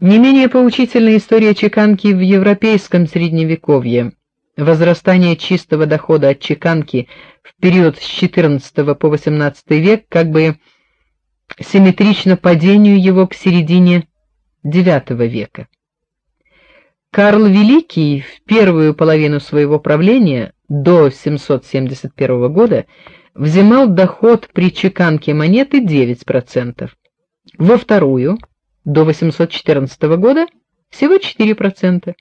Не менее поучительна история чеканки в европейском средневековье. Возрастание чистого дохода от чеканки в период с XIV по XVIII век как бы симметрично падению его к середине IX века. Карл Великий в первую половину своего правления до 771 года взимал доход при чеканке монеты 9%. Во вторую до 814 года всего 4%.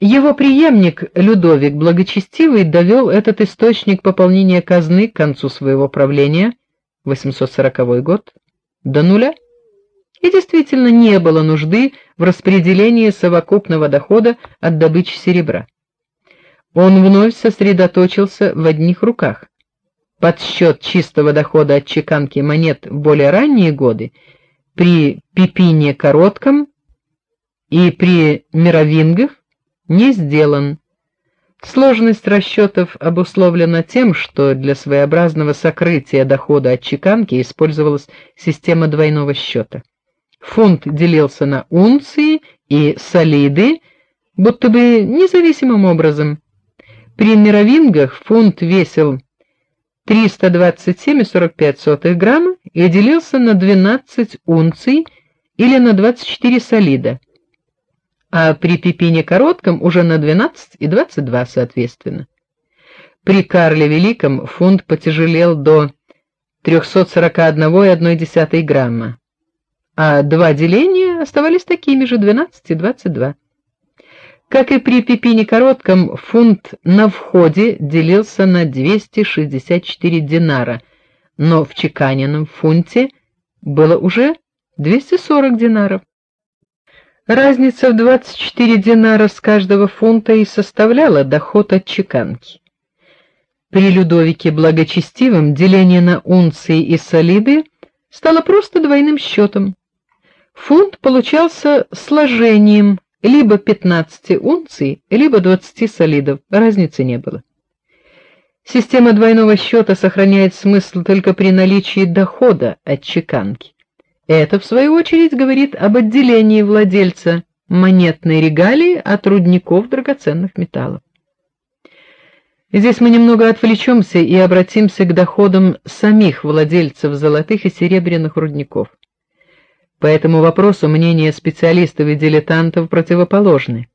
Его преемник Людовик Благочестивый довел этот источник пополнения казны к концу своего правления 840 год до нуля. И действительно не было нужды в распределении совокупного дохода от добычи серебра. Он вновь сосредоточился в одних руках. Подсчет чистого дохода от чеканки монет в более ранние годы при Пипине Коротком и при Мировингах не сделан. Сложность расчетов обусловлена тем, что для своеобразного сокрытия дохода от чеканки использовалась система двойного счета. Фунт делился на унции и солиды, будто бы независимым образом. При мировингах фунт весил 327,45 грамма и делился на 12 унций или на 24 солида, а при пипине коротком уже на 12 и 22 соответственно. При Карле Великом фунт потяжелел до 341,1 грамма, а два деления оставались такими же 12 и 22. Как и при Пипине Коротком, фунт на входе делился на 264 динара, но в чеканенном фунте было уже 240 динаров. Разница в 24 динара с каждого фунта и составляла доход от чеканки. При Людовике Благочестивом деление на унции и солиды стало просто двойным счетом. Фунт получался сложением либо 15 унций, либо 20 солидов, разницы не было. Система двойного счета сохраняет смысл только при наличии дохода от чеканки. Это в свою очередь говорит об отделении владельца монетной регалии от рудников драгоценных металлов. Здесь мы немного отвлечемся и обратимся к доходам самих владельцев золотых и серебряных рудников. По этому вопросу мнения специалистов и дилетантов противоположны.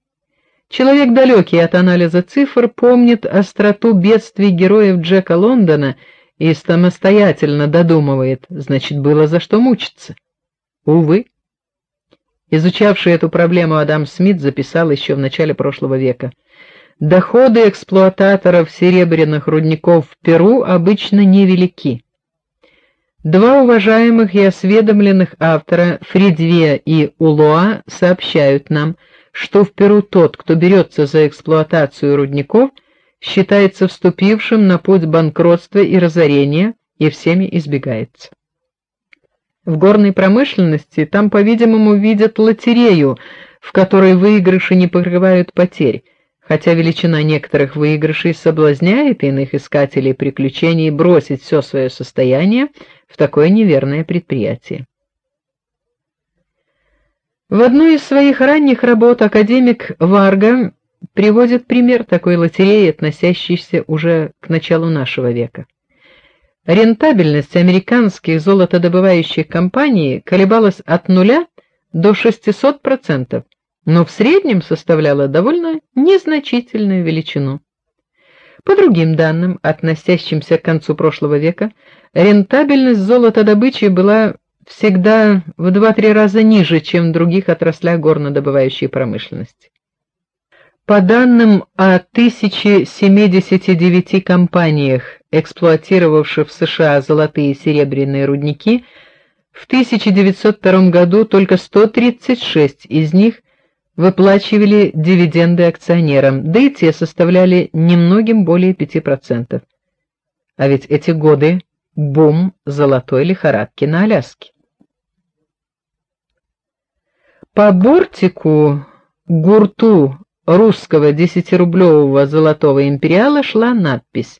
Человек далекий от анализа цифр помнит остроту бедствий героев Джека Лондона и самостоятельно додумывает, значит, было за что мучиться. Увы. Изучавший эту проблему Адам Смит записал еще в начале прошлого века: доходы эксплуататоров серебряных рудников в Перу обычно невелики. Два уважаемых и осведомленных автора Фридве и Улоа сообщают нам, что в Перу тот, кто берется за эксплуатацию рудников, считается вступившим на путь банкротства и разорения и всеми избегается. В горной промышленности там, по-видимому, видят лотерею, в которой выигрыши не покрывают потерь хотя величина некоторых выигрышей соблазняет иных искателей приключений бросить все свое состояние в такое неверное предприятие. В одной из своих ранних работ академик Варга приводит пример такой лотереи, относящейся уже к началу нашего века. Рентабельность американских золотодобывающих компаний колебалась от нуля до 600%, но в среднем составляла довольно незначительную величину. По другим данным, относящимся к концу прошлого века, рентабельность золотодобычи была всегда в 2-3 раза ниже, чем в других отраслях горнодобывающей промышленности. По данным о 1079 компаниях, эксплуатировавших в США золотые и серебряные рудники, в 1902 году только 136 из них выплачивали дивиденды акционерам, да и те составляли немногим более 5%. А ведь эти годы бум золотой лихорадки на Аляске. По бортику гурту русского десятирублевого золотого империала шла надпись: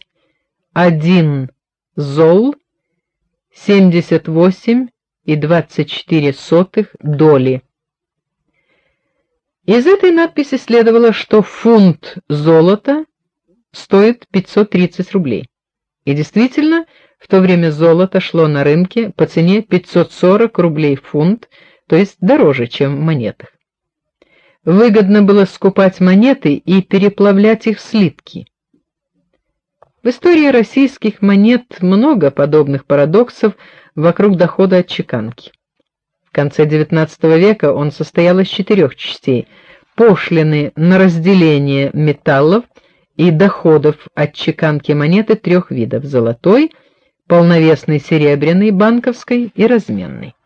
один зол 78 и 24 сотых доли Из этой надписи следовало, что фунт золота стоит 530 рублей. И действительно, в то время золото шло на рынке по цене 540 рублей фунт, то есть дороже, чем в монетах. Выгодно было скупать монеты и переплавлять их в слитки. В истории российских монет много подобных парадоксов вокруг дохода от чеканки. В конце XIX века он состоял из четырех частей: пошлины на разделение металлов и доходов от чеканки монеты трех видов: золотой, полновесной серебряной, банковской и разменной.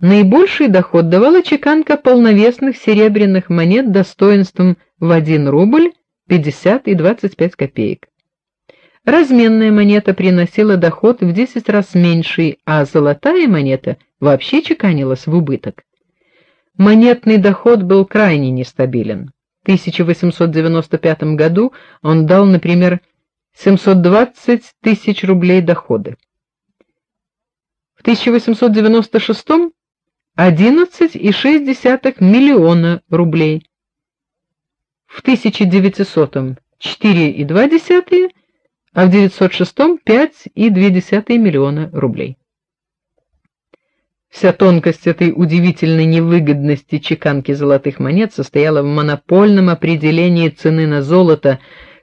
Наибольший доход давала чеканка полновесных серебряных монет достоинством в 1 рубль 50 и 25 копеек. Разменная монета приносила доход в 10 раз меньший, а золотая монета вообще чеканилась в убыток. Монетный доход был крайне нестабилен. В 1895 году он дал, например, 720 тысяч рублей дохода. В 1896 11,6 миллиона рублей. В 1900 4,2 а в 906 5,2 миллиона рублей. Вся тонкость этой удивительной невыгодности чеканки золотых монет состояла в монопольном определении цены на золото,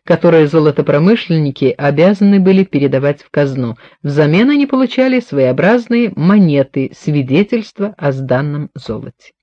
которое золотопромышленники обязаны были передавать в казну. Взамен они получали своеобразные монеты, свидетельства о сданном золоте.